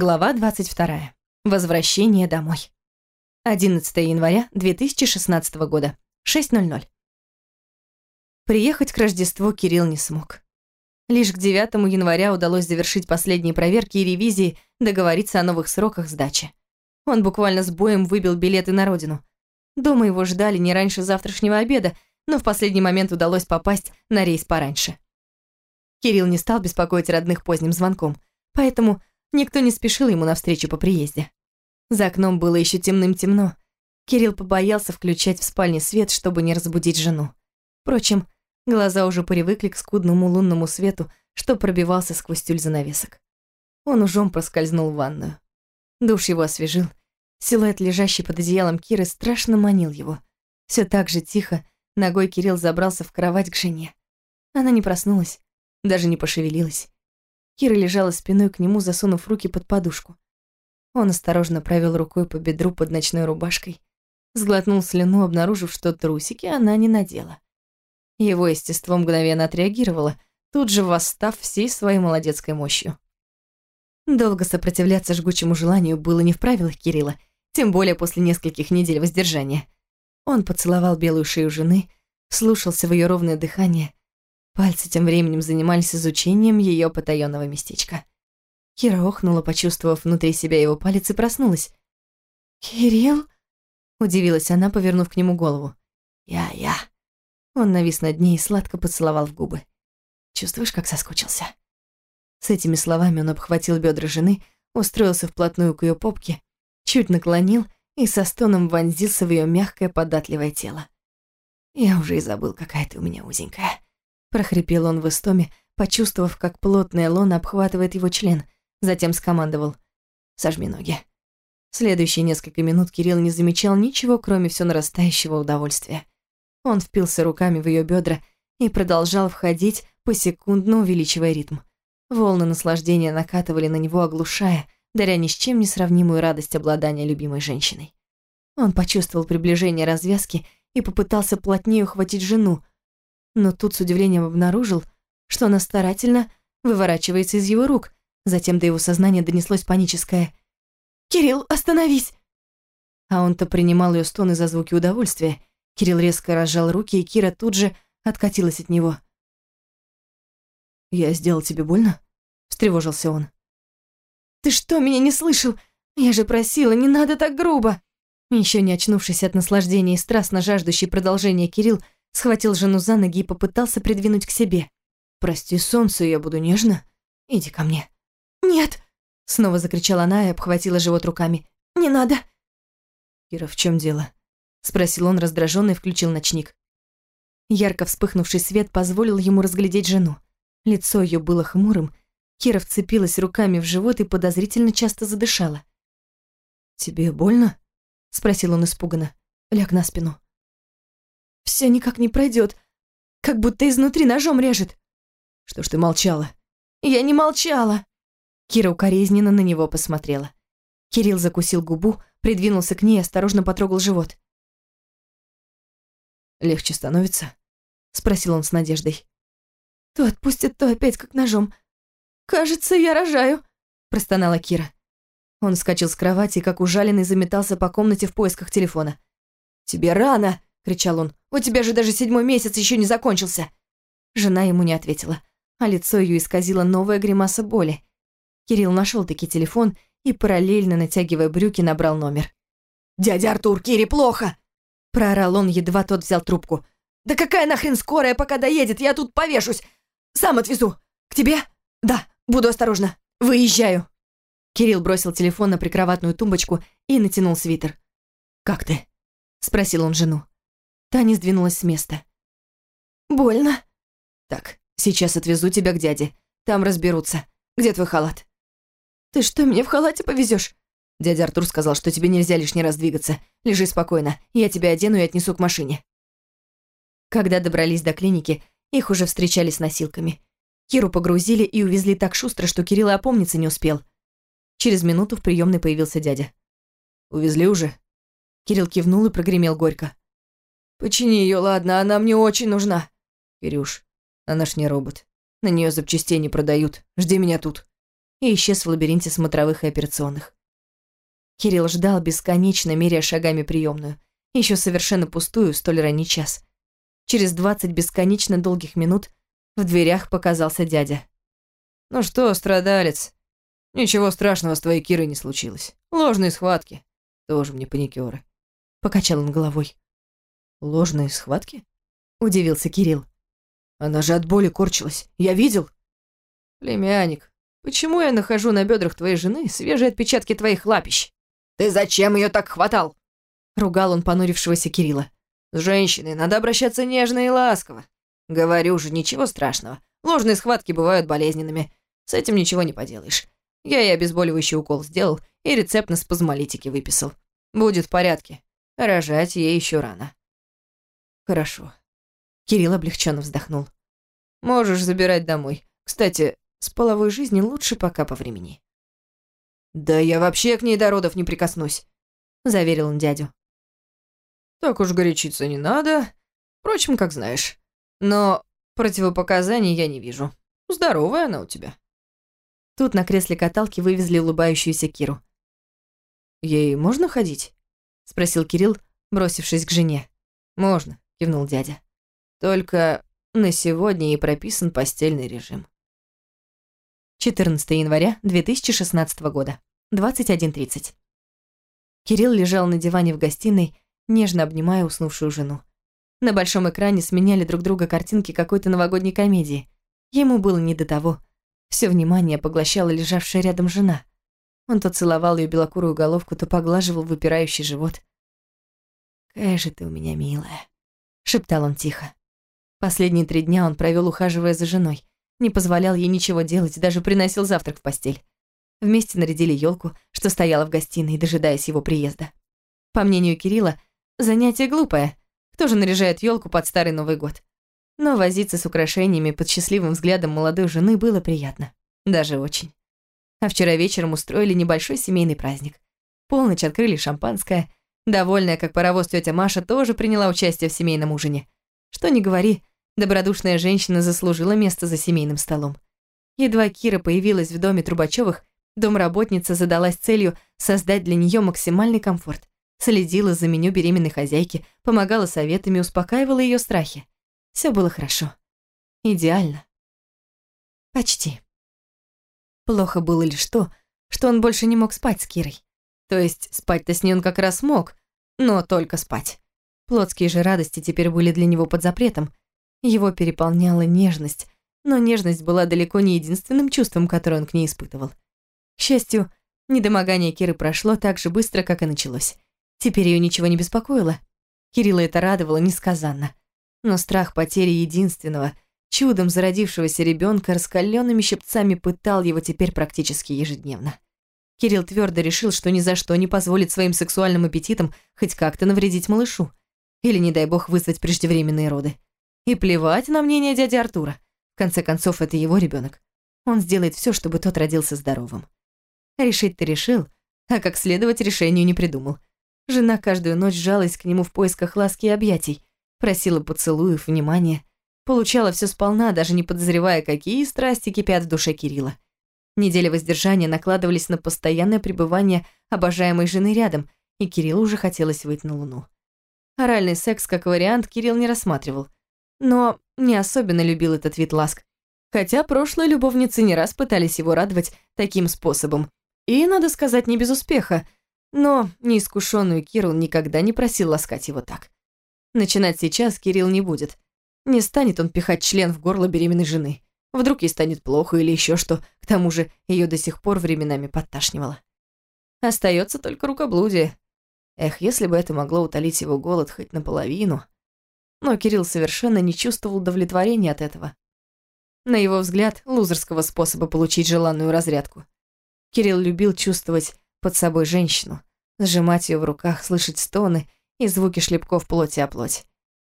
Глава 22. Возвращение домой. 11 января 2016 года. 6.00. Приехать к Рождеству Кирилл не смог. Лишь к 9 января удалось завершить последние проверки и ревизии, договориться о новых сроках сдачи. Он буквально с боем выбил билеты на родину. Дома его ждали не раньше завтрашнего обеда, но в последний момент удалось попасть на рейс пораньше. Кирилл не стал беспокоить родных поздним звонком, поэтому Никто не спешил ему навстречу по приезде. За окном было еще темным-темно. Кирилл побоялся включать в спальне свет, чтобы не разбудить жену. Впрочем, глаза уже привыкли к скудному лунному свету, что пробивался сквозь тюль занавесок. Он ужом проскользнул в ванную. Душ его освежил. Силуэт, лежащий под одеялом Киры, страшно манил его. Все так же тихо, ногой Кирилл забрался в кровать к жене. Она не проснулась, даже не пошевелилась. Кира лежала спиной к нему, засунув руки под подушку. Он осторожно провел рукой по бедру под ночной рубашкой, сглотнул слюну, обнаружив, что трусики она не надела. Его естество мгновенно отреагировало, тут же восстав всей своей молодецкой мощью. Долго сопротивляться жгучему желанию было не в правилах Кирилла, тем более после нескольких недель воздержания. Он поцеловал белую шею жены, слушался в ее ровное дыхание, Пальцы тем временем занимались изучением ее потаенного местечка. Кира охнула, почувствовав внутри себя его палец и проснулась. «Кирилл?» – удивилась она, повернув к нему голову. «Я-я». Он навис над ней и сладко поцеловал в губы. «Чувствуешь, как соскучился?» С этими словами он обхватил бедра жены, устроился вплотную к ее попке, чуть наклонил и со стоном вонзился в ее мягкое податливое тело. «Я уже и забыл, какая ты у меня узенькая» прохрипел он в истоме, почувствовав, как плотная лона обхватывает его член, затем скомандовал «Сожми ноги». Следующие несколько минут Кирилл не замечал ничего, кроме все нарастающего удовольствия. Он впился руками в ее бедра и продолжал входить, посекундно увеличивая ритм. Волны наслаждения накатывали на него, оглушая, даря ни с чем не сравнимую радость обладания любимой женщиной. Он почувствовал приближение развязки и попытался плотнее ухватить жену, но тут с удивлением обнаружил, что она старательно выворачивается из его рук. Затем до его сознания донеслось паническое «Кирилл, остановись!» А он-то принимал ее стоны за звуки удовольствия. Кирилл резко разжал руки, и Кира тут же откатилась от него. «Я сделал тебе больно?» – встревожился он. «Ты что, меня не слышал? Я же просила, не надо так грубо!» Еще не очнувшись от наслаждения и страстно жаждущий продолжения Кирилл схватил жену за ноги и попытался придвинуть к себе. «Прости, солнце, я буду нежно. Иди ко мне». «Нет!» — снова закричала она и обхватила живот руками. «Не надо!» «Кира, в чем дело?» — спросил он раздраженно и включил ночник. Ярко вспыхнувший свет позволил ему разглядеть жену. Лицо ее было хмурым. Кира вцепилась руками в живот и подозрительно часто задышала. «Тебе больно?» — спросил он испуганно. «Ляг на спину». Все никак не пройдет, как будто изнутри ножом режет. Что ж ты молчала? Я не молчала. Кира укоризненно на него посмотрела. Кирилл закусил губу, придвинулся к ней и осторожно потрогал живот. «Легче становится?» — спросил он с надеждой. «То отпустит, то опять как ножом. Кажется, я рожаю», — простонала Кира. Он вскочил с кровати и, как ужаленный, заметался по комнате в поисках телефона. «Тебе рано!» — кричал он. «У тебя же даже седьмой месяц еще не закончился!» Жена ему не ответила, а лицо ее исказило новая гримаса боли. Кирилл нашел таки телефон и, параллельно натягивая брюки, набрал номер. «Дядя Артур, Кире плохо!» Проорал он, едва тот взял трубку. «Да какая нахрен скорая, пока доедет? Я тут повешусь! Сам отвезу! К тебе? Да, буду осторожна. Выезжаю!» Кирилл бросил телефон на прикроватную тумбочку и натянул свитер. «Как ты?» — спросил он жену. Таня сдвинулась с места. «Больно?» «Так, сейчас отвезу тебя к дяде. Там разберутся. Где твой халат?» «Ты что, меня в халате повезешь? Дядя Артур сказал, что тебе нельзя лишний раз двигаться. Лежи спокойно. Я тебя одену и отнесу к машине. Когда добрались до клиники, их уже встречали с носилками. Киру погрузили и увезли так шустро, что Кирилл опомниться не успел. Через минуту в приемной появился дядя. «Увезли уже?» Кирилл кивнул и прогремел горько. Почини ее, ладно, она мне очень нужна. Кирюш, она ж не робот. На нее запчастей не продают. Жди меня тут. и исчез в лабиринте смотровых и операционных. Кирилл ждал, бесконечно меряя шагами приемную, еще совершенно пустую, столь ранний час. Через двадцать бесконечно долгих минут в дверях показался дядя. «Ну что, страдалец, ничего страшного с твоей Кирой не случилось. Ложные схватки. Тоже мне паникеры». Покачал он головой. «Ложные схватки?» Удивился Кирилл. «Она же от боли корчилась. Я видел». «Племянник, почему я нахожу на бедрах твоей жены свежие отпечатки твоих лапищ?» «Ты зачем ее так хватал?» Ругал он понурившегося Кирилла. «С женщиной надо обращаться нежно и ласково. Говорю же, ничего страшного. Ложные схватки бывают болезненными. С этим ничего не поделаешь. Я ей обезболивающий укол сделал и рецепт на спазмолитики выписал. Будет в порядке. Рожать ей еще рано». «Хорошо». Кирилл облегченно вздохнул. «Можешь забирать домой. Кстати, с половой жизнью лучше пока по времени». «Да я вообще к ней до родов не прикоснусь», — заверил он дядю. «Так уж горячиться не надо. Впрочем, как знаешь. Но противопоказаний я не вижу. Здоровая она у тебя». Тут на кресле каталки вывезли улыбающуюся Киру. «Ей можно ходить?» — спросил Кирилл, бросившись к жене. «Можно», — кивнул дядя. «Только на сегодня ей прописан постельный режим». 14 января 2016 года, 21.30. Кирилл лежал на диване в гостиной, нежно обнимая уснувшую жену. На большом экране сменяли друг друга картинки какой-то новогодней комедии. Ему было не до того. Все внимание поглощала лежавшая рядом жена. Он то целовал ее белокурую головку, то поглаживал выпирающий живот. «Какая же ты у меня милая», — шептал он тихо. Последние три дня он провел, ухаживая за женой не позволял ей ничего делать, даже приносил завтрак в постель. Вместе нарядили елку, что стояла в гостиной, дожидаясь его приезда. По мнению Кирилла, занятие глупое. Кто же наряжает елку под Старый Новый год? Но возиться с украшениями под счастливым взглядом молодой жены было приятно. Даже очень. А вчера вечером устроили небольшой семейный праздник. Полночь открыли шампанское. Довольная, как паровоз тетя Маша, тоже приняла участие в семейном ужине. Что ни говори, Добродушная женщина заслужила место за семейным столом. Едва Кира появилась в доме Трубачевых, домработница задалась целью создать для нее максимальный комфорт. Следила за меню беременной хозяйки, помогала советами, успокаивала ее страхи. Все было хорошо. Идеально. Почти. Плохо было лишь то, что он больше не мог спать с Кирой. То есть спать-то с ней он как раз мог, но только спать. Плотские же радости теперь были для него под запретом, его переполняла нежность, но нежность была далеко не единственным чувством, которое он к ней испытывал. К счастью, недомогание Киры прошло так же быстро, как и началось. Теперь ее ничего не беспокоило. Кирилла это радовало несказанно. Но страх потери единственного, чудом зародившегося ребенка раскаленными щипцами пытал его теперь практически ежедневно. Кирилл твердо решил, что ни за что не позволит своим сексуальным аппетитам хоть как-то навредить малышу. Или, не дай бог, вызвать преждевременные роды. И плевать на мнение дяди Артура. В конце концов, это его ребенок. Он сделает все, чтобы тот родился здоровым. Решить-то решил, а как следовать решению не придумал. Жена каждую ночь жалась к нему в поисках ласки и объятий, просила поцелуев, внимания, получала все сполна, даже не подозревая, какие страсти кипят в душе Кирилла. Недели воздержания накладывались на постоянное пребывание обожаемой жены рядом, и Кириллу уже хотелось выйти на Луну. Оральный секс как вариант Кирилл не рассматривал но не особенно любил этот вид ласк. Хотя прошлые любовницы не раз пытались его радовать таким способом. И, надо сказать, не без успеха. Но неискушенную Кирилл никогда не просил ласкать его так. Начинать сейчас Кирилл не будет. Не станет он пихать член в горло беременной жены. Вдруг ей станет плохо или еще что, к тому же ее до сих пор временами подташнивало. Остается только рукоблудие. Эх, если бы это могло утолить его голод хоть наполовину но Кирилл совершенно не чувствовал удовлетворения от этого. На его взгляд, лузерского способа получить желанную разрядку. Кирилл любил чувствовать под собой женщину, сжимать ее в руках, слышать стоны и звуки шлепков плоти о плоть.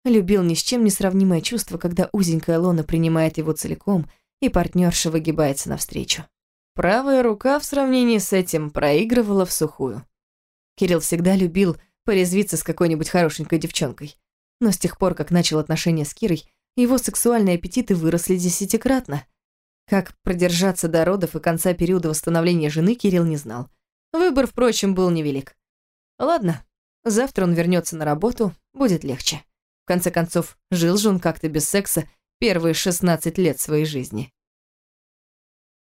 Любил ни с чем не сравнимое чувство, когда узенькая лона принимает его целиком, и партнерша выгибается навстречу. Правая рука в сравнении с этим проигрывала в сухую. Кирилл всегда любил порезвиться с какой-нибудь хорошенькой девчонкой. Но с тех пор, как начал отношения с Кирой, его сексуальные аппетиты выросли десятикратно. Как продержаться до родов и конца периода восстановления жены, Кирилл не знал. Выбор, впрочем, был невелик. Ладно, завтра он вернется на работу, будет легче. Конце концов, жил же он как-то без секса первые 16 лет своей жизни.